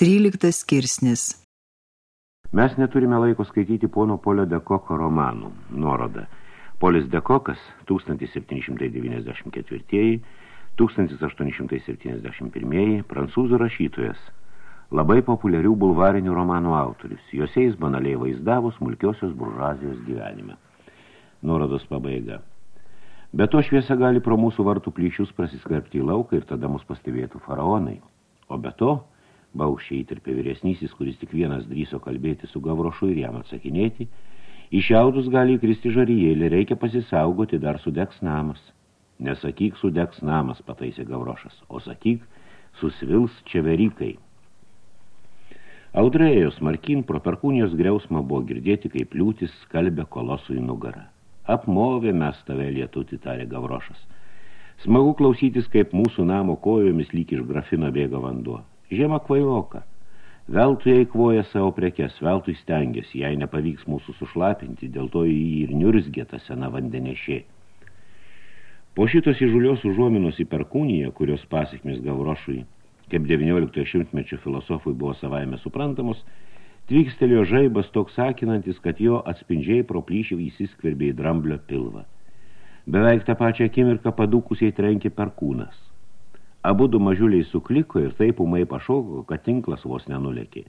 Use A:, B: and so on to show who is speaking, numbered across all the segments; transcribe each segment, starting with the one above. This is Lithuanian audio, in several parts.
A: 13 skirsnis
B: Mes neturime laiko skaityti pono Polio Dekoko romanų. Nuoroda. Polis Dekokas 1794-1871 prancūzų rašytojas, labai populiarių bulvarinių romanų autorius. Jose jis banaliai vaizdavo smulkiosios buržazijos gyvenimą. Nuorodos pabaiga. Be to šviesa gali pro mūsų vartų plyšius prasiskverbti į lauką ir tada mus pastebėtų faraonai. O be to, baukščiai įtarpė vyresnysis, kuris tik vienas drįso kalbėti su Gavrošu ir jam atsakinėti, į šiaudus gali įkristi žarijėlį, reikia pasisaugoti, dar sudegs namas. Nesakyk, sudegs namas, pataisė Gavrošas, o sakyk, susvils čeverikai. Audrėjos markin pro perkūnijos griausmą buvo girdėti, kaip liūtis skalbė kolosų į nugarą. Apmovė mes tave lietutį, tarė Gavrošas. Smagu klausytis, kaip mūsų namo kojomis lyg iš grafino bėga vanduo. Žiema kvailoka. Veltui eikvoja savo prekes, veltui stengiasi, jei nepavyks mūsų sušlapinti, dėl to jį ir niurzgė ta sena vandenešė. Po šitos įžulios užuominos į perkūniją, kurios pasiekmis Gavrošui, kaip 19 šimtmečio filosofui buvo savaime suprantamos, tvykstelėjo žaibas toks sakinantis, kad jo atspindžiai pro plyšį įsiskverbė į dramblio pilvą. Beveik tą pačią akimirką padūkusiai trenkė perkūnas. Abudu mažiuliai sukliko ir taip umai pašoko, kad tinklas vos nenulėkė.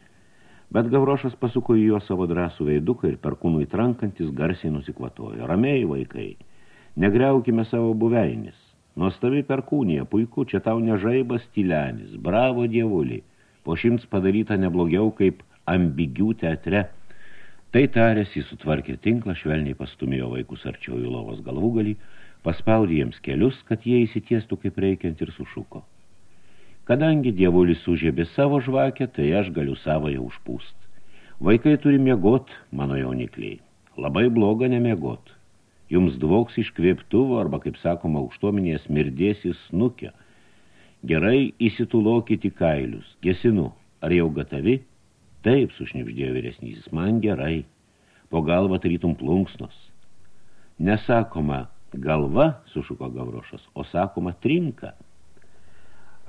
B: Bet Gavrošas pasuko į jo savo drąsų veiduką ir perkūnui trankantis garsiai nusikvatojo. Ramiai, vaikai, negriaukime savo buveinis. Nuostabi perkūnija, puiku, čia tau nežaibas tylenis, bravo dievulį, po šimts padaryta neblogiau kaip ambigių teatre – Tai tarės, jis sutvarkė tinklą, švelniai pastumėjo vaikus arčiau į lovos galvūgalį, paspaudė jiems kelius, kad jie įsitiestų kaip reikiant ir sušuko. Kadangi dievulis sužėbė savo žvakę, tai aš galiu savoje užpūst. Vaikai turi miegot, mano jaunikliai. Labai bloga nemiegot. Jums dvoks iš kvėptuvo, arba, kaip sakoma, aukštuomenės mirdės į snukę. Gerai įsitulokit į kailius. Gesinu, ar jau gatavi? Taip, sušnipždėjo vyresnysis, man gerai. Po galva tarytum plunksnos. Nesakoma galva, sušuko Gavrošas, o sakoma trinka.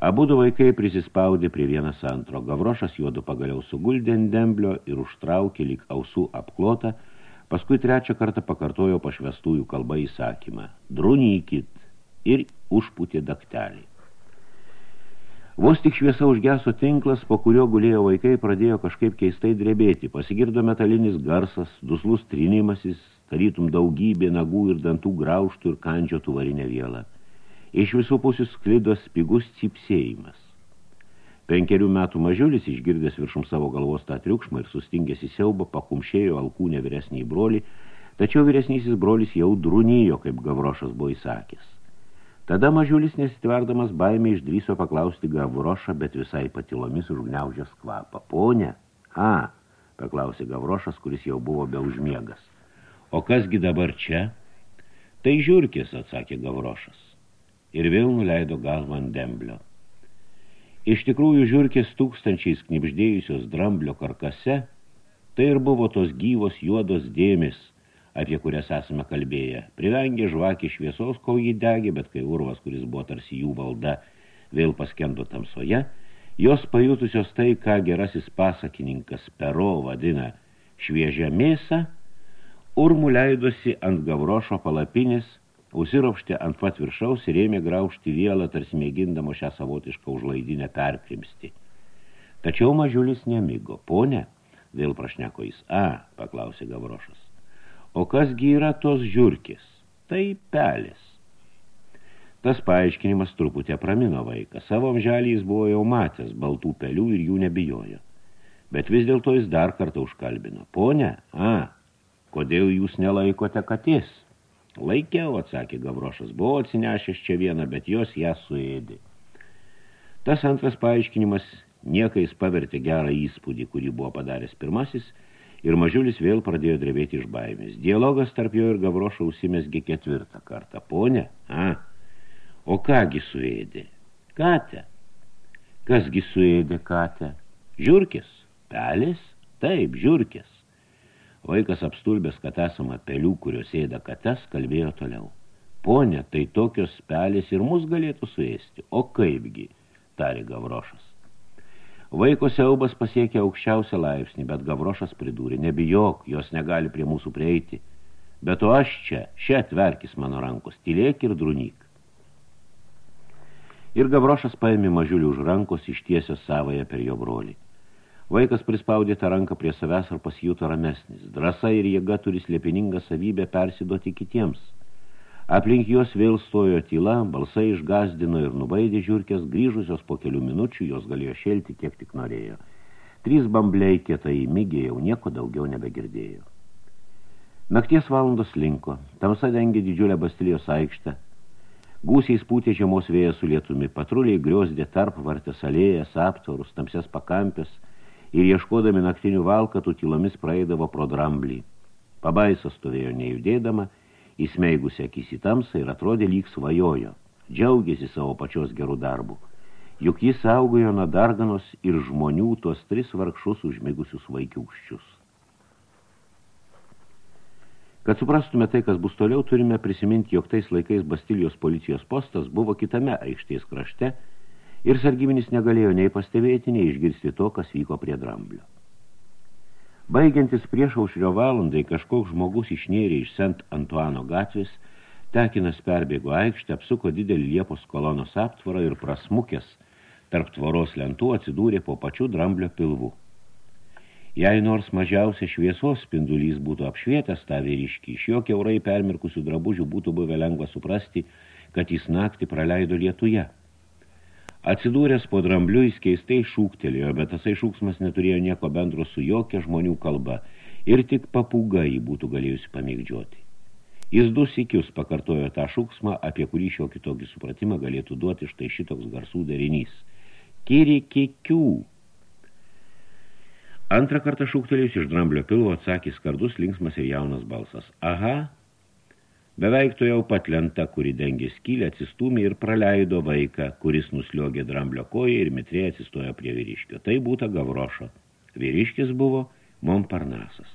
B: Abudu vaikai prisispaudė prie vienas antro. Gavrošas juodu pagaliau suguldė ant demblio ir užtraukė lyg ausų apklotą, paskui trečią kartą pakartojo pašvestųjų kalbą įsakymą. Drunykit ir užputė daktelį. Vos tik šviesa užgeso tinklas, po kurio gulėjo vaikai, pradėjo kažkaip keistai drebėti. Pasigirdo metalinis garsas, duslus trinimasis, tarytum daugybė nagų ir dantų graužtų ir kandžiotų varinę vielą. Iš visų pusių sklido spigus cipsėjimas. Penkerių metų mažiulis, išgirdęs viršum savo galvos tą triukšmą ir sustingęs į siaubą, pakumšėjo alkūnę vyresnį brolį, tačiau vyresnysis brolis jau drunijo, kaip Gavrošas buvo įsakęs. Tada mažiulis nesitverdamas baimė išdryso paklausti Gavrošą, bet visai patilomis užgniaužęs kvapą. Ponė? A, paklausė Gavrošas, kuris jau buvo be užmiegas. O kasgi dabar čia? Tai žiūrkis, atsakė Gavrošas. Ir vėl nuleido galvą ant demblio. Iš tikrųjų žiūrkės tūkstančiais knipždėjusios dramblio karkase, tai ir buvo tos gyvos juodos dėmis – apie kurias esame kalbėję. Privengė žvakį šviesos, kol jį degė, bet kai urvas, kuris buvo tarsi jų valda, vėl paskendo tamsoje, jos pajutusios tai, ką gerasis pasakininkas Pero vadina šviežią mėsą, urmų leidosi ant gavrošo palapinės, Usiropštė ant pat viršaus ir ėmė graužti vielą, tarsi mėgindamo šią savotišką užlaidinę perkrimsti. Tačiau mažiulis nemigo. Pone, vėl prašneko jis. A, paklausė Gavrošas. O kasgi yra tos žiurkės? Tai pelės. Tas paaiškinimas truputį pramino vaiką. Savo amželį jis buvo jau matęs baltų pelių ir jų nebijojo. Bet vis dėlto jis dar kartą užkalbino. Pone, a, kodėl jūs nelaikote katės? Laikiau, atsakė Gavrošas, buvo atsinešęs čia vieną, bet jos ją suėdė. Tas antras paaiškinimas niekais pavertė gerą įspūdį, kurį buvo padaręs pirmasis – ir mažiulis vėl pradėjo drebėti iš baimės. Dialogas tarp jo ir Gavrošo užsimesgė ketvirtą kartą. Pone, a, o kągi suėdė? Katę. Kasgi suėdė katę? Žiurkis. Pelės? Taip, žiurkis. Vaikas apstulbęs, kad esama pelių, kurios ėda kates, kalbėjo toliau. Pone, tai tokios pelės ir mus galėtų suėsti. O kaipgi, tarė Gavrošas. Vaiko siaubas pasiekė aukščiausią laipsnį, bet Gavrošas pridūrė, nebijok, jos negali prie mūsų prieiti. Bet o aš čia, čia atverkis mano rankos, tylėk ir drunyk. Ir Gavrošas paėmė mažiulį už rankos, ištiesio savoje per jo brolį. Vaikas prispaudė tą ranką prie savęs ar pasijuto ramesnis. Drasa ir jėga turi slėpiningą savybę persiduoti kitiems. Aplink juos vėl stojo tyla, balsai išgazdino ir nubaidė žiūrkės, grįžusios po kelių minučių jos galėjo šelti kiek tik norėjo. Trys bambliai kietai įmigė jau nieko daugiau nebegirdėjo. Nakties valandos linko, tamsa dengė didžiulę Bastilijos aikštę, Gūsiai spūtė žiemos vėjas su lietumi, patruliai griosdė tarp vartės alėjas, aptvarus, tamsias pakampės ir ieškodami naktinių valkatų tylomis praeidavo pro dramblį. Pabaisa stovėjo nejudėdama, įsmeigusi akis į tamsą ir atrodė lyg svajojo, džiaugiasi savo pačios gerų darbų. Juk jis saugojo nuo darganos ir žmonių tuos tris vargšus užmigusius vaikiukščius. Kad suprastume tai, kas bus toliau, turime prisiminti, jog tais laikais Bastilijos policijos postas buvo kitame aikštės krašte ir sargybinis negalėjo nei pastebėti, nei išgirsti to, kas vyko prie dramblio. Baigiantis prieš aušrio valandai, kažkoks žmogus išnėrė iš Sent Antuano gatvės, tekinas perbėgo aikštę, apsuko didelį Liepos kolonos aptvarą ir prasmukęs tarp tvoros lentų atsidūrė po pačių dramblio pilvų. Jei nors mažiausia šviesos spindulys būtų apšvietęs tą vyriškį, iš jo keurai permirkusių drabužių būtų buvę lengva suprasti, kad jis naktį praleido lietuje. Atsidūręs po drambliu jis keistai šūktelėjo, bet tasai šūksmas neturėjo nieko bendro su jokia žmonių kalba ir tik papūga jį būtų galėjusi pamėgdžioti. Jis du sikius pakartojo tą šūksmą, apie kurį šio kitokį supratimą galėtų duoti štai šitoks garsų darinys. Kiri kikių Antrą kartą šūktelėjus iš dramblio pilvo atsakė skardus, linksmas ir jaunas balsas. Aha, beveik to jau pat lenta, kuri dengė skylę, atsistūmė ir praleido vaiką, kuris nusliogė dramblio koją ir mitrė atsistojo prie vyriškio. Tai būta Gavrošo. Vyriškis buvo Montparnasas.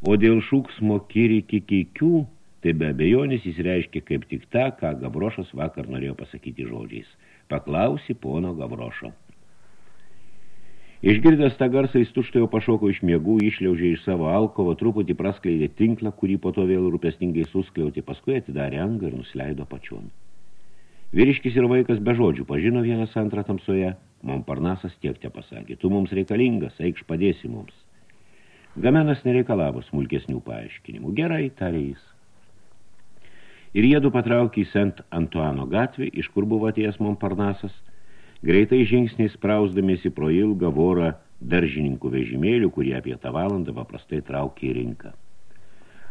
B: O dėl šūksmo kiri kikikių, tai be abejonės jis reiškia kaip tik tą, ką Gavrošas vakar norėjo pasakyti žodžiais. Paklausi pono Gavrošo. Išgirdęs tą garsą, jis tuštojo pašoko iš miegų, išliaužė iš savo alkovo, truputį praskleidė tinklą, kurį po to vėl rūpestingai suskliauti, paskui atidarė angą ir nusileido pačion. Vyriškis ir vaikas be žodžių pažino vienas antrą tamsoje, Montparnasas tiek te pasakė, tu mums reikalingas, eikš padėsi mums. Gamenas nereikalavo smulkesnių paaiškinimų. Gerai, tarė jis. Ir jiedu patraukė į Sent Antuano gatvį, iš kur buvo atėjęs Montparnasas – Greitai žingsniais sprausdamėsi pro ilgą vorą daržininkų vežimėlių, kurie apie tą valandą paprastai traukė į rinką.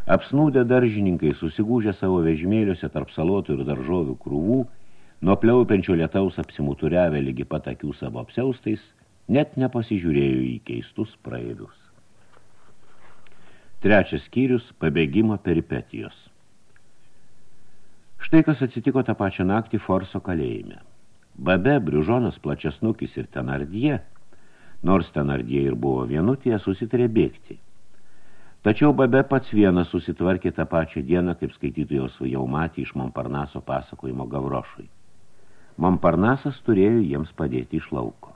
B: Apsnūdę daržininkai susigūžę savo vežimėliuose tarp salotų ir daržovių krūvų, nuo pliaupiančio lietaus apsimuturiavę lygi pat akių savo apsiaustais, net nepasižiūrėjo į keistus praeivius. Trečias skyrius – pabėgimo peripetijos. Štai kas atsitiko tą pačią naktį Forso kalėjime. Babe, Briužonas, Plačiasnukis ir Tenardie, nors Tenardie ir buvo vienutėje, susitarė bėgti. Tačiau Babe pats vienas susitvarkė tą pačią dieną, kaip skaitytojos jau matė iš Momparnaso pasakojimo Gavrošui. Momparnasas turėjo jiems padėti iš lauko.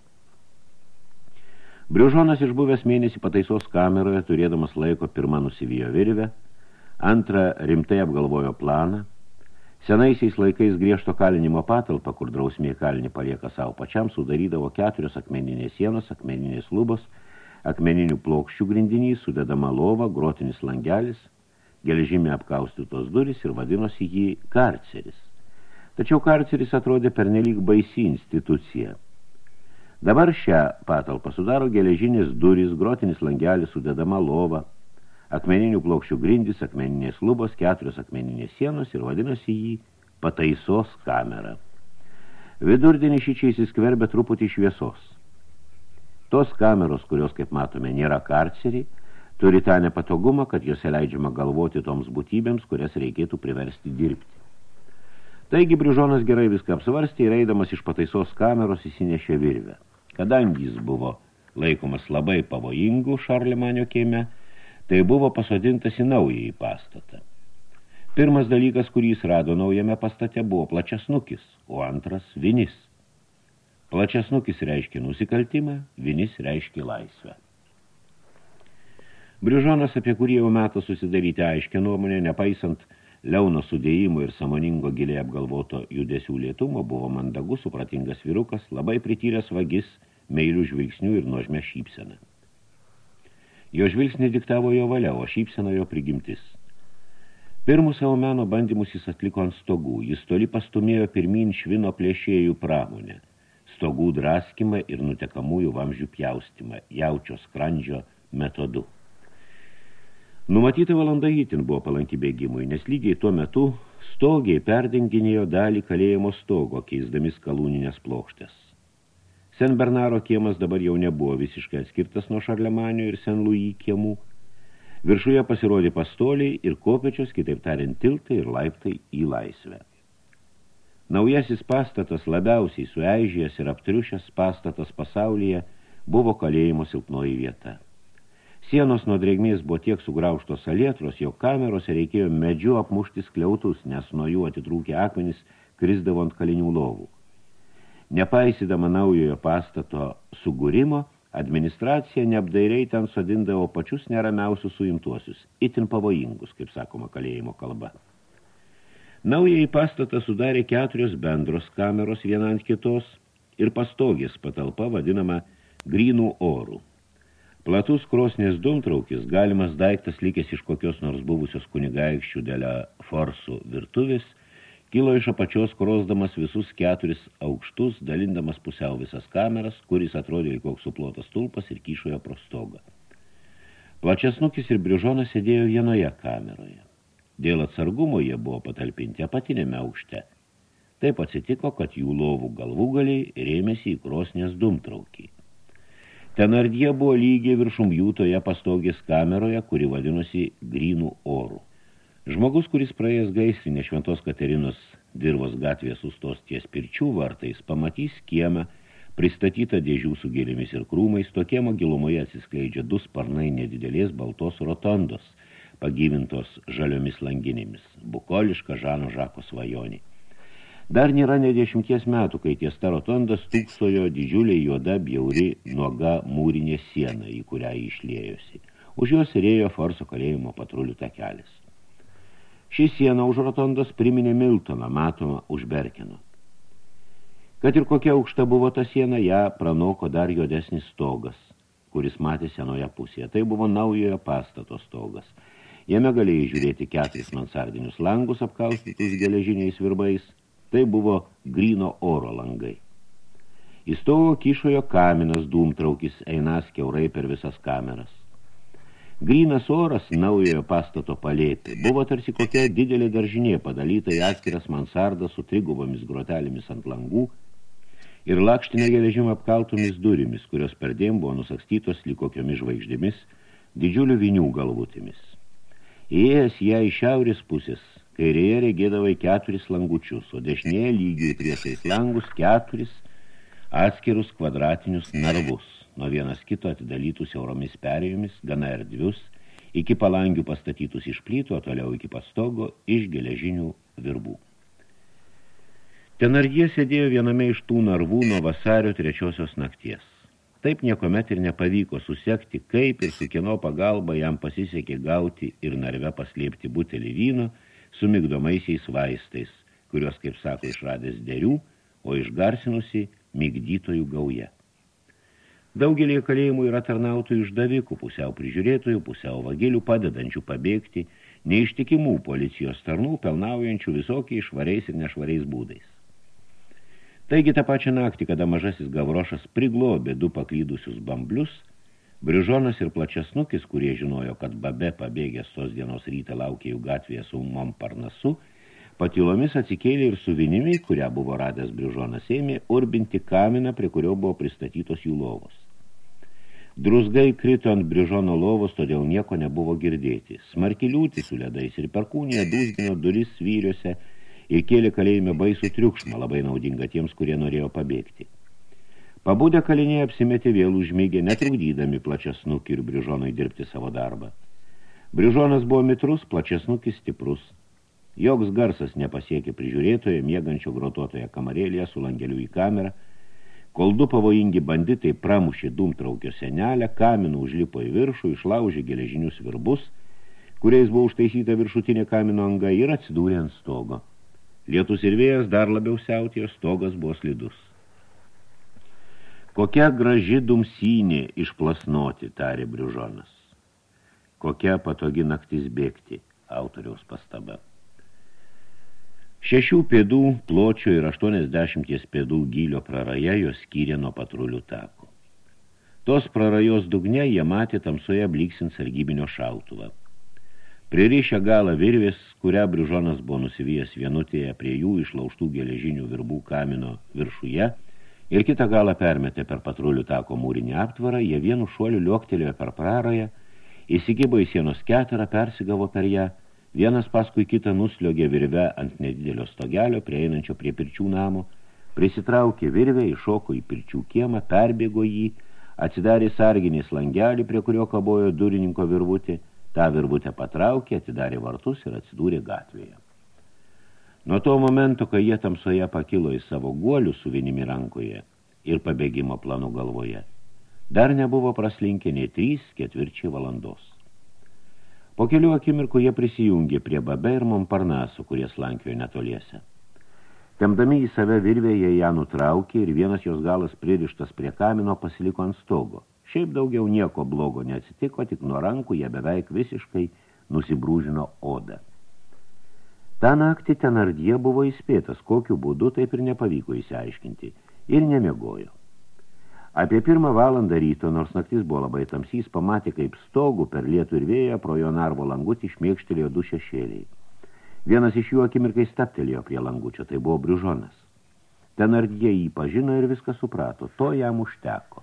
B: Briužonas išbuvęs mėnesį pataisos kameroje, turėdamas laiko pirmą nusivijo virvę, antrą rimtai apgalvojo planą, Senaisiais laikais griežto kalinimo patalpą, kur drausmė kalinį palieka savo pačiam, sudarydavo keturios akmeninės sienos, akmeninės lubos, akmeninių plokščių grindinys, sudedama lova, grotinis langelis, geležimė apkaustytos duris ir vadinosi jį karceris. Tačiau karceris atrodė pernelyg baisi institucija. Dabar šią patalpą sudaro geležinis duris, grotinis langelis, sudedama lova, akmeninių plokščių grindys, akmeninės lubos, keturios akmeninės sienos ir vadinosi jį pataisos kamera. Vidurdienį šičiai įsiskverbė truputį šviesos. Tos kameros, kurios, kaip matome, nėra karceriai, turi tą nepatogumą, kad jose leidžiama galvoti toms būtybėms, kurias reikėtų priversti dirbti. Taigi Brižonas gerai viską apsvarstė ir eidamas iš pataisos kameros įsinešė virvę. Kadangi jis buvo laikomas labai pavojingų Šarlimanio keime, tai buvo pasodintas į naująjį pastatą. Pirmas dalykas, kurį jis rado naujame pastate, buvo plačiasnukis, o antras – vinis. Plačiasnukis reiškia nusikaltimą, vinis reiškia laisvę. Brižonas, apie kurį jau metą susidaryti aiškę nuomonę, nepaisant Leono sudėjimo ir samoningo giliai apgalvoto judesių lietumo, buvo mandagus, supratingas vyrukas, labai prityręs vagis, meilių žvilgsnių ir nuožmė šypseną. Jo žvilgsnį diktavo jo valia, o šypsena jo prigimtis. Pirmus savo meno bandymus jis atliko ant stogų. Jis toli pastumėjo pirmin švino plėšėjų pramonę – stogų draskimą ir nutekamųjų vamžių pjaustimą, jaučio skrandžio metodu. Numatyta valanda įtin buvo palanki bėgimui, nes lygiai tuo metu stogiai perdenginėjo dalį kalėjimo stogo, keisdami skalūninės plokštės. Sen Bernaro kiemas dabar jau nebuvo visiškai atskirtas nuo Šarlemanio ir Sen Louis kiemų. Viršuje pasirodė pastoliai ir kopečios, kitaip tariant, tiltai ir laiptai į laisvę. Naujasis pastatas labiausiai sueižėjęs ir aptriušęs pastatas pasaulyje buvo kalėjimo silpnoji vieta. Sienos nuo drėgmės buvo tiek sugraužtos salietros, jog kamerose reikėjo medžiu apmušti skliautus, nes nuo jų atitrūkę akmenys krisdavo ant kalinių lovų. Nepaisydama naujojo pastato sugūrimo, administracija neapdairiai ten sodindavo pačius neramiausius suimtuosius, itin pavojingus, kaip sakoma kalėjimo kalba. Naująjį pastatą sudarė keturios bendros kameros viena ant kitos ir pastogės patalpa vadinama grynų orų. Platus krosnės dumtraukis, galimas daiktas likęs iš kokios nors buvusios kunigaikščių dėlę forsų virtuvės, kilo iš apačios krosdamas visus keturis aukštus, dalindamas pusiau visas kameras, kuris atrodė koks suplotas tulpas ir kyšojo pro stogą. Plačiasnukis ir brižonas sėdėjo vienoje kameroje. Dėl atsargumo jie buvo patalpinti apatinėme aukšte. Taip atsitiko, kad jų lovų galvugaliai rėmėsi į krosnės dumtraukį. Ten ardie buvo lygiai viršum jų toje pastogės kameroje, kuri vadinosi grynų orų. Žmogus, kuris praėjęs gaisrinė šventos Katerinos dirvos gatvės sustos ties pirčių vartais, pamatys kiemą, pristatytą dėžių su gėlėmis ir krūmais, tokiemo gilumoje atsiskleidžia du sparnai nedidelės baltos rotondos – pagyvintos žaliomis langinėmis, bukoliška Žano Žako svajonė. Dar nėra ne dešimties metų, kai ties ta rotonda stūksojo didžiulė juoda, bjauri, nuoga mūrinė siena, į kurią išlėjosi. Už jos rėjo Forso kalėjimo patrulių takelis. Ši siena už rotondos priminė Miltoną, matomą už Berkino. Kad ir kokia aukšta buvo ta siena, ją pranoko dar juodesnis stogas, kuris matė senoje pusėje. Tai buvo naujojo pastato stogas – Jame galėjai žiūrėti keturis mansardinius langus apkaustytus geležiniais virbais. Tai buvo grino oro langai. Į stovo kyšojo kaminas dūmtraukis einas keurai per visas kameras. Grynas oras naujojo pastato palėpė. Buvo tarsi kokia didelė daržinė padalyta į atskiras mansardas su trigubomis grotelėmis ant langų ir lakštinė geležim apkaltomis durimis, kurios perdėm buvo nusakstytos likokiomis žvaigždėmis, didžiulių vinių galvutėmis. Įėjęs ją iš šiaurės pusės, kairėje regėdavai keturis langučius, o dešinėje lygiai priešais langus keturis atskirus kvadratinius narvus, nuo vienas kito atidalytus siauromis perėjomis, gana erdvius, iki palangių pastatytus iš plytų, toliau iki pastogo iš geležinių virbų. Tenargie sėdėjo viename iš tų narvų nuo vasario trečiosios nakties. Taip niekomet ir nepavyko susekti, kaip ir su kieno pagalba jam pasisekė gauti ir narve paslėpti butelį vyno su migdomaisiais vaistais, kurios, kaip sako, išradęs derių, o išgarsinusi migdytojų gauja. Daugelį kalėjimų yra tarnautojų išdavikų, pusiau prižiūrėtojų, pusiau vagėlių padedančių pabėgti, neištikimų policijos tarnų, pelnaujančių visokiai švariais ir nešvariais būdais. Taigi tą pačią naktį, kada mažasis Gavrošas priglobė du paklydusius bamblius, Brižonas ir Plačiasnukis, kurie žinojo, kad babe pabėgęs tos dienos rytą laukė jų gatvėje su Montparnasu, patilomis atsikėlė ir su vinimi, kurią buvo radęs Brižonas, ėmė urbinti kaminą, prie kurio buvo pristatytos jų lovos. Drusgai krito ant Brižono lovos, todėl nieko nebuvo girdėti. Smarki liūtį su ledais ir perkūnėje dūzgino duris svyriuose, ir kėlė kalėjime baisų triukšmą, labai naudinga tiems, kurie norėjo pabėgti. Pabudę kaliniai apsimetė vėl užmygę, netrukdydami plačiasnukį ir Brižonui dirbti savo darbą. Brižonas buvo mitrus, plačiasnukis stiprus. Joks garsas nepasiekė prižiūrėtoje, miegančio grotuotoje kamarėlėje su langeliu į kamerą. Kol du pavojingi banditai pramušė dūmtraukio senelę, kaminų užlipo į viršų, išlaužė geležinius virbus, kuriais buvo užtaisyta viršutinė kamino anga ir atsidūrė ant stogo. Lietus ir vėjas dar labiau siautėjo, stogas buvo slidus. Kokia graži dumsynė išplasnoti, tarė Briužonas. Kokia patogi naktis bėgti, autoriaus pastaba. Šešių pėdų pločio ir 80 pėdų gylio praraja jos skyrė nuo patrulių tako. Tos prarajos dugne jie matė tamsoje bliksint sargybinio šautuvą. Pririšę galą virvės, kurią Brižonas buvo nusivyjęs vienutėje prie jų išlauštų geležinių virbų kamino viršuje ir kitą galą permetė per patrulių tako mūrinį aptvarą, jie vienu šuoliu lioktelėjo per prarąją, įsigibo į sienos keterą, persigavo per ją, Vienas paskui kitą nusliogė virve ant nedidelio stogelio, prieinančio prie pirčių namo, prisitraukė virvę, iššoko į pirčių kiemą, perbėgo jį, atsidarė sarginės langelį, prie kurio kabojo durininko virvutė, tą virvutę patraukė, atidarė vartus ir atsidūrė gatvėje. Nuo to momento, kai jie tamsoje pakilo į savo guolių su vienimi rankoje ir pabėgimo planų galvoje, dar nebuvo praslinkę nei trys ketvirčiai valandos. Po kelių akimirkų jie prisijungė prie Babe ir Momparnaso, kurie slankiojo netoliese. Temdami į save virvę, jie ją nutraukė ir vienas jos galas pririštas prie kamino pasiliko ant stogo. Šiaip daugiau nieko blogo neatsitiko, tik nuo rankų jie beveik visiškai nusibrūžino odą. Ta naktį Tenardie buvo įspėtas, kokiu būdu taip ir nepavyko įsiaiškinti, ir nemiegojo. Apie pirmą valandą ryto, nors naktis buvo labai tamsys, pamatė, kaip stogų per lietų ir vėją pro jo narvo langutį išmėkštelėjo du šešėliai. Vienas iš jų akimirkai staptelėjo prie langučio, tai buvo Brižonas. Ten ardie jį pažino ir viską suprato, to jam užteko.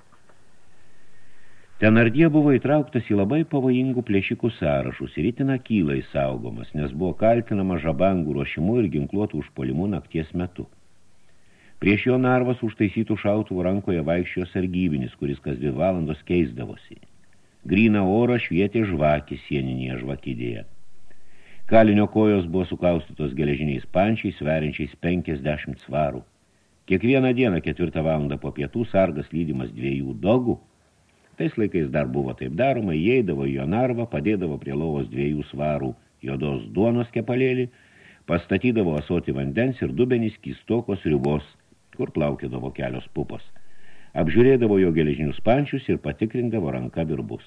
B: Ten ardie buvo įtrauktas į labai pavojingų plėšikų sąrašus ir itina kylai saugomas, nes buvo kaltinama žabangų ruošimu ir ginkluotų užpolimu nakties metu. Prieš jo narvas užtaisytų šautuvų rankoje vaikščio sargybinis, kuris kas dvi valandos keisdavosi. Grina orą švietė žvakį sieninėje žvakidėje. Kalinio kojos buvo sukaustytos geležiniais pančiais, sveriančiais 50 svarų. Kiekvieną dieną ketvirtą valandą po pietų sargas lydimas dviejų dogų. Tais laikais dar buvo taip daroma, įeidavo jo narvą, padėdavo prie lovos dviejų svarų jodos duonos kepalėlį, pastatydavo asoti vandens ir dubenys kistokos ribos – kur plaukėdavo kelios pupos. Apžiūrėdavo jo geležinius pančius ir patikrindavo ranka virbus.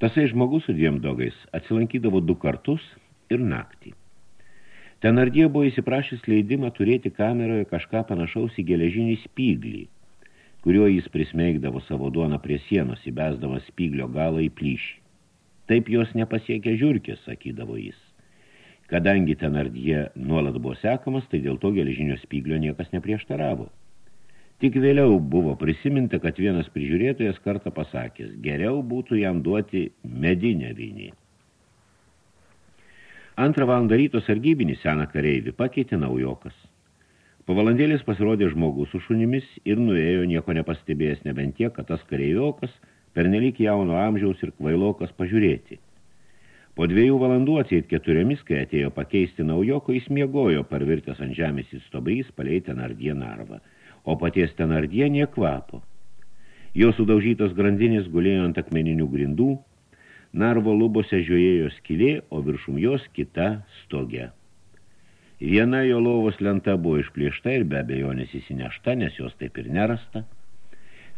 B: Tasai žmogus su dviem dogais atsilankydavo du kartus ir naktį. Tenardie buvo įsiprašęs leidimą turėti kameroje kažką panašaus į geležinį spyglį, kuriuo jis prismeigdavo savo duoną prie sienos, įbesdamas spyglio galą į plyšį. Taip jos nepasiekia žiurkės, sakydavo jis. Kadangi Tenardie nuolat buvo sekamas, tai dėl to geležinio spyglio niekas neprieštaravo. Tik vėliau buvo prisiminta, kad vienas prižiūrėtojas kartą pasakęs, geriau būtų jam duoti medinę vinį. Antrą valandą ryto sargybinį seną kareivį pakeitė naujokas. Po valandėlės pasirodė žmogus su šunimis ir nuėjo nieko nepastebėjęs nebent tiek, kad tas kareiviokas pernelyg jauno amžiaus ir kvailokas pažiūrėti. Po dviejų valandų atseit keturiomis, kai atėjo pakeisti naujoko, jis miegojo parvirtęs ant žemės į stobrys palei tenardie narvą – o paties tenardie nie kvapo. Jo sudaužytos grandinės gulėjo ant akmeninių grindų, narvo lubose žiojėjo skylė, o viršum jos kita stogė. Viena jo lovos lenta buvo išplėšta ir be abejonės įsinešta, nes jos taip ir nerasta.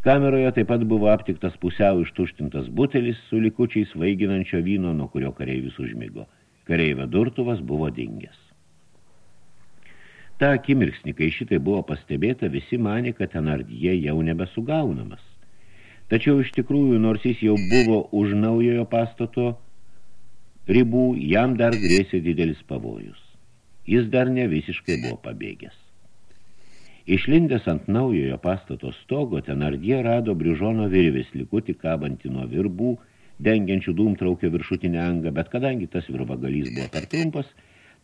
B: Kameroje taip pat buvo aptiktas pusiau ištuštintas butelis su likučiais vaiginančio vyno, nuo kurio kareivis užmigo. Kareivio durtuvas buvo dingęs. Ta akimirksnį, kai šitai buvo pastebėta, visi manė, kad Tenardie jau nebesugaunamas. Tačiau iš tikrųjų, nors jis jau buvo už naujojo pastato ribų, jam dar grėsė didelis pavojus. Jis dar ne visiškai buvo pabėgęs. Išlindęs ant naujojo pastato stogo, Tenardie rado Brižono virvės likutį kabantį nuo virbų, dengiančių dūmtraukio viršutinę angą, bet kadangi tas virvagalys buvo per trumpas,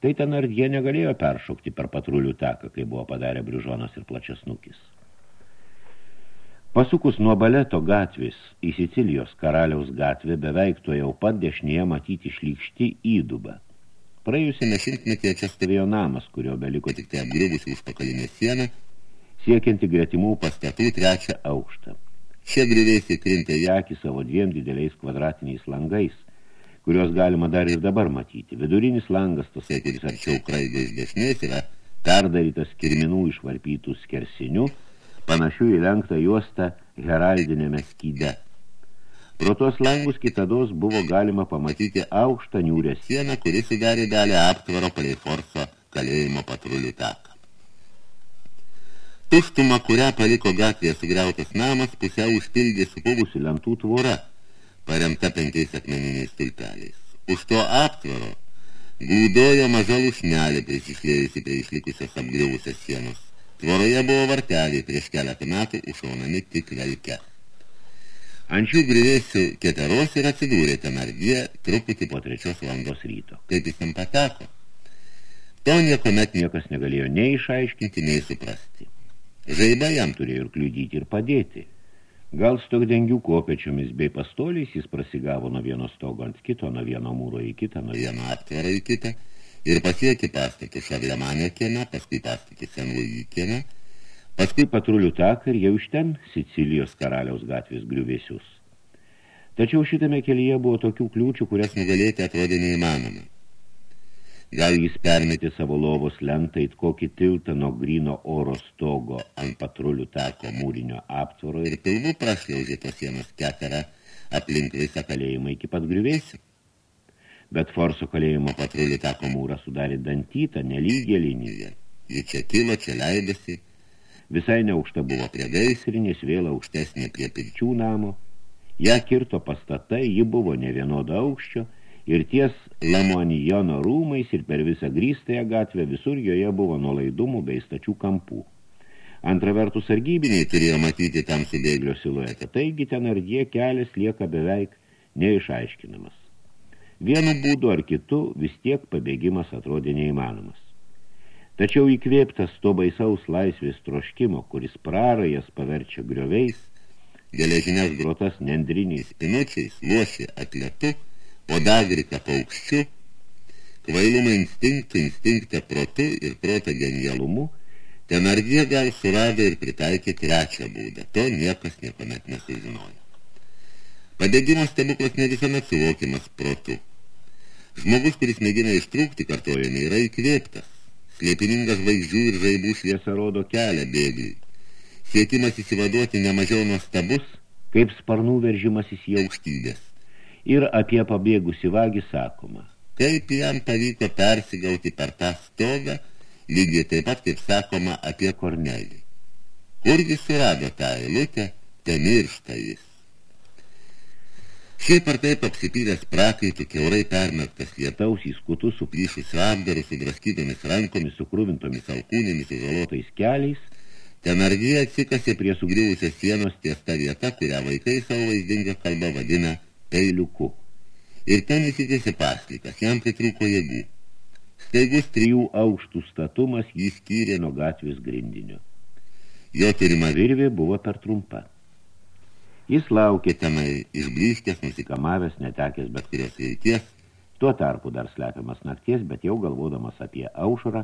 B: tai ten ar jie negalėjo peršokti per patrulių taką, kai buvo padarę Brižonas ir Plačiasnukis. Pasukus nuo baleto gatvės į Sicilijos karaliaus gatvę beveik to jau pat dešinėje matyti šlykšti įdubą. Praėjusiame šimtmetyje čia stovėjo namas, kurio beliko tik tai apgriubusi užpakalinė siena, siekianti gretimų pastatų trečią aukštą. Šie grįvėsiai krintė į akį savo dviem dideliais kvadratiniais langais, kuriuos galima dar ir dabar matyti. Vidurinis langas, tasai, kuris arčiau kraigo iš dešinės, yra perdarytas kirminų išvarpytų skersinių, panašių į lenktą juostą heraldinėme skyde. Pro tos langus kitados buvo galima pamatyti aukštą niūrę sieną, kuris įdarė dalį aptvaro palei Forso kalėjimo patrulių taką. Tuštumą, kurią paliko gatvėje sugriautas namas, pusiau užpildė supuvusi lentų tvora, paremta penkiais akmeniniais stulpeliais. Už to aptvaro glūdojo maža lušnelė prisišlėjusi prie išlikusios apgriuvusios sienos. Tvoroje buvo varteliai prieš keletą metų užšaunami tik velke. Ant šių grįvėsių keteros ir atsidūrė tenardie truputį po trečios valandos ryto. Kaip jis ten pateko? To niekuomet niekas negalėjo nei išaiškinti, nei suprasti. Žaiba jam turėjo ir kliudyti ir padėti. Gal stogdengių kopečiomis bei pastoliais jis prasigavo nuo vieno stogo ant kito, nuo vieno mūro į kitą, nuo vieno aptvaro į kitą ir pasiekė pastatį Šarlemanio kieme, paskui pastatį Senlujį kieme, Paskui patrulių taką ir jau iš ten Sicilijos karaliaus gatvės griuvėsius. Tačiau šitame kelyje buvo tokių kliūčių, kurias nugalėti atrodė neįmanoma. Gal jis permetė savo lovos lentą į kokį tiltą nuo grino oro stogo ant patrulių tako mūrinio aptvaro ir pilvų prašliaužė tos sienos keterą aplink visą kalėjimą iki pat griuvėsių. Bet Forso kalėjimo patrulių tako mūrą sudarė dantytą, nelygę liniją. Ji čia kilo, čia leidėsi, Visai neaukšta buvo prie gaisrinės, vėl aukštesnė prie pirčių namo. Ja kirto pastatai, ji buvo ne vienodo aukščio ir ties Lamonijono rūmais ir per visą grįstąją gatvę visur joje buvo nuolaidumų bei stačių kampų. Antra vertus sargybiniai turėjo matyti tam sudėglio siluetą, taigi ten ardie kelias lieka beveik neišaiškinamas. Vienu būdu ar kitu vis tiek pabėgimas atrodė neįmanomas. Tačiau įkvėptas to baisaus laisvės troškimo, kuris prarajas paverčia grioveis, geležinės grotas nendriniais pinučiais, luosi atletu, o dagrika paukščiu, kvailumą instinktų, instinktą protu ir protą genialumu, ten ardie gal suradė ir pritaikė trečią būdą. To niekas niekuomet nesužinojo. Padėgimo stebuklas ne visuomet suvokiamas protu. Žmogus, kuris mėgina ištrūkti kartojami, yra įkvėptas. Slėpiningas žvaigždžių ir žaibų šviesa rodo kelią bėgiui. Siekimas įsivaduoti nemažiau nuostabus, kaip sparnų veržimasis į aukštybės. Ir apie pabėgusi vagį sakoma, kaip jam pavyko persigauti per tą stogą, lygiai taip pat, kaip sakoma apie Kornelį. Jis surado tą eilutę, ten miršta jis. Šiaip ar taip apsipylęs prakaitų, keurai permerktas lietaus į skutus, suplyšusiu apdaru, sudraskytomis rankomis, sukrūvintomis alkūnėmis ir žalotais keliais, ten ardyje atsikasė prie sugriuvusios sienos ties ta vieta, kurią vaikai savo vaizdingą kalbą vadina peiliuku. Ir ten įsitėsi paslikas, jam pritrūko jėgų. Staigus trijų aukštų statumas jį skyrė nuo gatvės grindinio. Jo tyrima virvė buvo per trumpa. Jis laukė tenai, išbliškęs, nusikamavęs, netekęs bet kurios vilties, tuo tarpu dar slepiamas nakties, bet jau galvodamas apie aušarą,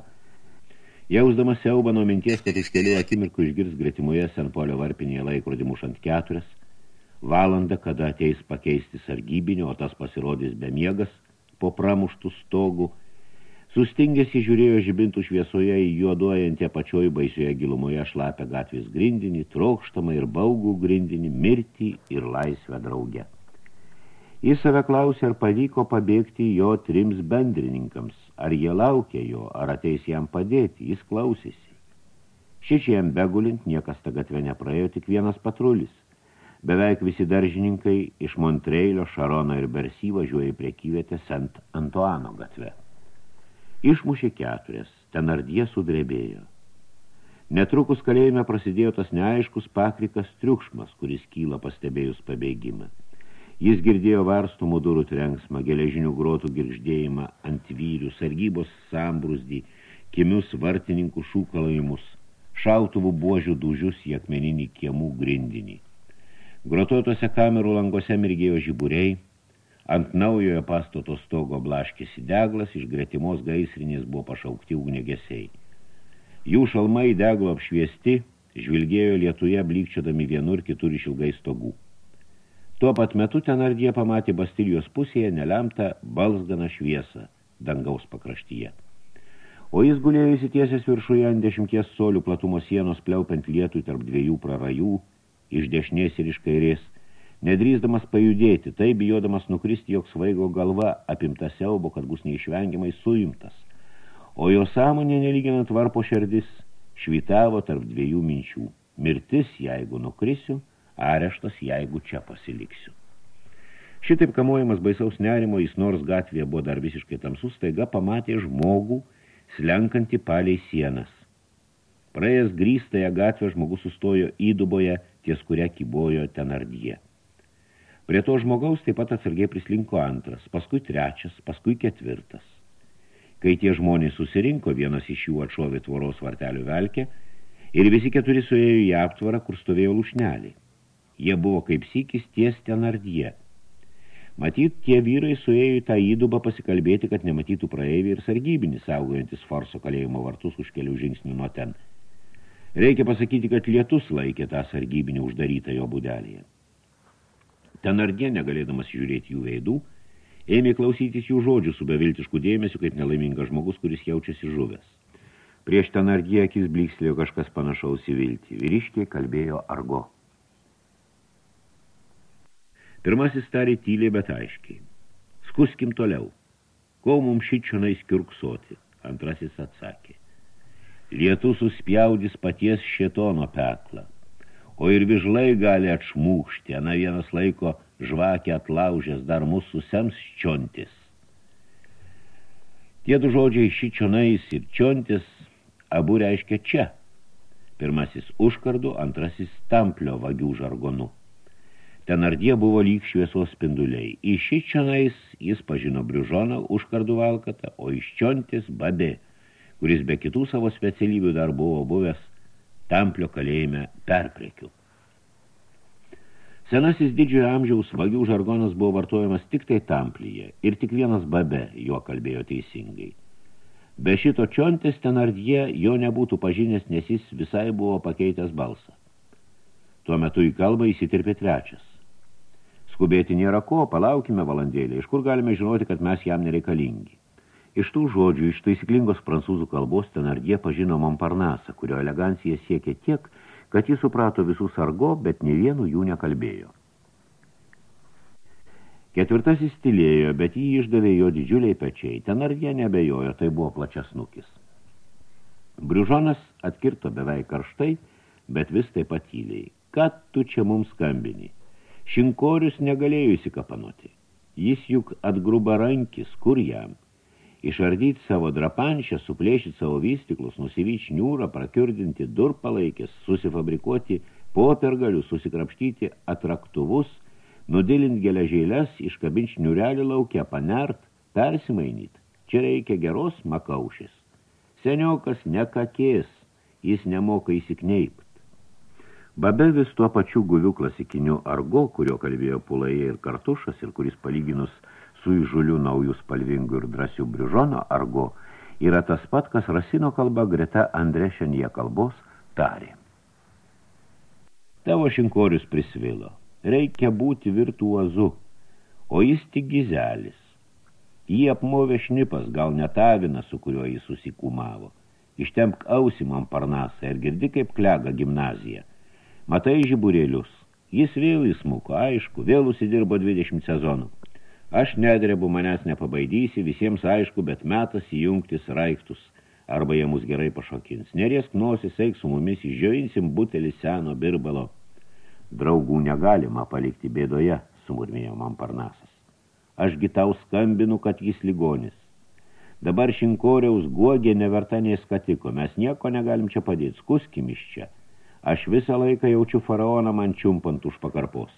B: jausdamas siaubą nuo minties, kad iš kelių akimirkų išgirs gretimoje Senpolio varpinėje laikrodį mušant keturias, valandą, kada ateis pakeisti sargybinio, o tas pasirodys be miegas, po pramuštų stogų, Sustingęs įžiūrėjo žibintų šviesoje į juoduojantį apačioj baisioje gilumoje šlapę gatvės grindinį, trokštamą ir baugų grindinį, mirtį ir laisvę draugę. Jis save klausė, ar pavyko pabėgti jo trims bendrininkams, ar jie laukė jo, ar ateis jam padėti, jis klausėsi. Šičiam begulint niekas tą gatvę nepraėjo, tik vienas patrulis. Beveik visi daržininkai iš Montreilio, Šarono ir Bersy važiuoja į prekyvietę Sent Antoano gatvę. Išmušė keturias, ten ardie sudrebėjo. Netrukus kalėjime prasidėjo tas neaiškus pakrikas triukšmas, kuris kyla pastebėjus pabėgimą. Jis girdėjo varstumų durų trenksmą, geležinių grotų girždėjimą ant vyrių, sargybos sambrusdį, kimius vartininkų šūkalavimus, šautuvų buožių dužius į akmeninį kiemų grindinį. Grotuotose kamerų langose mirgėjo žiburiai, Ant naujojo pastato stogo blaškėsi deglas, iš gretimos gaisrinės buvo pašaukti ugnegesiai. Jų šalmai deglo apšviesti, žvilgėjo lietuje blykčiodami vienur kitur iš ilgai stogų. Tuo pat metu Tenardie pamatė Bastilijos pusėje nelemtą balsganą šviesą dangaus pakraštyje. O jis gulėjo įsitiesęs viršuje ant dešimties solių platumo sienos pliaupiant lietų tarp dviejų prarajų, iš dešinės ir iš kairės, nedrįsdamas pajudėti, tai bijodamas nukristi, jog svaigo galva apimta siaubo, kad bus neišvengiamai suimtas. O jo sąmonė, nelyginant varpo šerdis, švitavo tarp dviejų minčių. Mirtis, jeigu nukrisiu, areštas, jeigu čia pasiliksiu. Šitaip kamuojamas baisaus nerimo, jis nors gatvėje buvo dar visiškai tamsus, taiga pamatė žmogų, slenkantį paliai sienas. Praėjęs grįstąją gatvę žmogus sustojo įduboje, ties kurią kybojo tenardyje. Prie to žmogaus taip pat atsargiai prislinko antras, paskui trečias, paskui ketvirtas. Kai tie žmonės susirinko, vienas iš jų atšovė tvoros vartelių velkę ir visi keturi suėjo į aptvarą, kur stovėjo lušnelį. Jie buvo kaip sykis ties tenardyje. Matyt, tie vyrai suėjo į tą įdubą pasikalbėti, kad nematytų praeivį ir sargybinį, saugojantis Forso kalėjimo vartus už kelių žingsnių nuo ten. Reikia pasakyti, kad lietus laikė tą sargybinį uždarytą jo būdelėje. Tenardė, negalėdamas žiūrėti jų veidų, ėmė klausytis jų žodžių su beviltišku dėmesiu, kaip nelaimingas žmogus, kuris jaučiasi žuvęs. Prieš Tenardė akis blikslėjo kažkas panašaus į viltį. Vyriškiai kalbėjo argo. Pirmasis tarė tyliai, bet aiškiai. Skuskim toliau. Ko mums šičionai skirksoti? Antrasis atsakė. Lietus suspjaudys paties šėtono peklą. O ir vižlai gali atšmūkšti, na vienas laiko žvakę atlaužęs dar mūsų sems čiontis. Tie du žodžiai šičionais ir čiontis abu reiškia čia. Pirmasis užkardu, antrasis tamplio vagių žargonu. Tenardie buvo lyg šviesos spinduliai. Iš šičionais jis pažino briužoną užkardų valkatą, o iš čiontis babė, kuris be kitų savo specialybių dar buvo buvęs tamplio kalėjime perprekių. Senasis didžiojo amžiaus vagių žargonas buvo vartojamas tik tai tamplyje ir tik vienas babe jo kalbėjo teisingai. Be šito čiontis tenardie jo nebūtų pažinęs, nes jis visai buvo pakeitęs balsą. Tuo metu į kalbą įsitirpė trečias. Skubėti nėra ko, palaukime valandėlį, iš kur galime žinoti, kad mes jam nereikalingi. Iš tų žodžių, iš taisyklingos prancūzų kalbos Tenardie pažino Montparnasą, kurio elegancija siekė tiek, kad jis suprato visus argo, bet ne vienu jų nekalbėjo. Ketvirtasis stilėjo, bet jį išdavė jo didžiuliai pečiai. Tenardie nebejojo, tai buvo plačias nukis. Briužonas atkirto beveik karštai, bet vis taip patyliai. Ką tu čia mums skambini? Šinkorius negalėjo įsikapanoti. Jis juk atgruba rankis, kur jam? Išardyti savo drapančią, suplėšyti savo vystiklus, nusivyti šniūrą, prakiurdinti durpalaikės, susifabrikuoti popergalius, susikrapštyti atraktuvus, nudilinti geležėlės, iškabinti šniūrelį laukia, panert, persimainyt. Čia reikia geros makaušės. Seniokas nekakės, jis nemoka įsikneipt. Babe vis tuo pačiu guviu klasikiniu argo, kurio kalbėjo Pulaje ir Kartušas ir kuris palyginus su įžuliu naujų spalvingų ir drąsių brižono argo, yra tas pat, kas Rasino kalba greta Andrešenie kalbos tarė. Tavo šinkorius prisvilo. Reikia būti virtuozu, o jis tik gizelis. Jį apmovė šnipas, gal netavina, su kuriuo jis susikumavo. Ištempk ausį man parnasą ir girdi kaip klega gimnazija. Matai žiburėlius. Jis vėl įsmuko, aišku, vėl užsidirbo 20 sezonų. Aš nedrebu, manęs nepabaidysi, visiems aišku, bet metas įjungti sraigtus, arba jie mus gerai pašokins. Neriesk nosis, eik su mumis, išžiojinsim butelį seno birbalo. Draugų negalima palikti bėdoje, sumurmėjo man parnasas. Ašgi tau skambinu, kad jis ligonis. Dabar šinkoriaus guogė neverta nei skatiko, mes nieko negalim čia padėti, skuskim iš čia. Aš visą laiką jaučiu faraoną man čiumpant už pakarpos.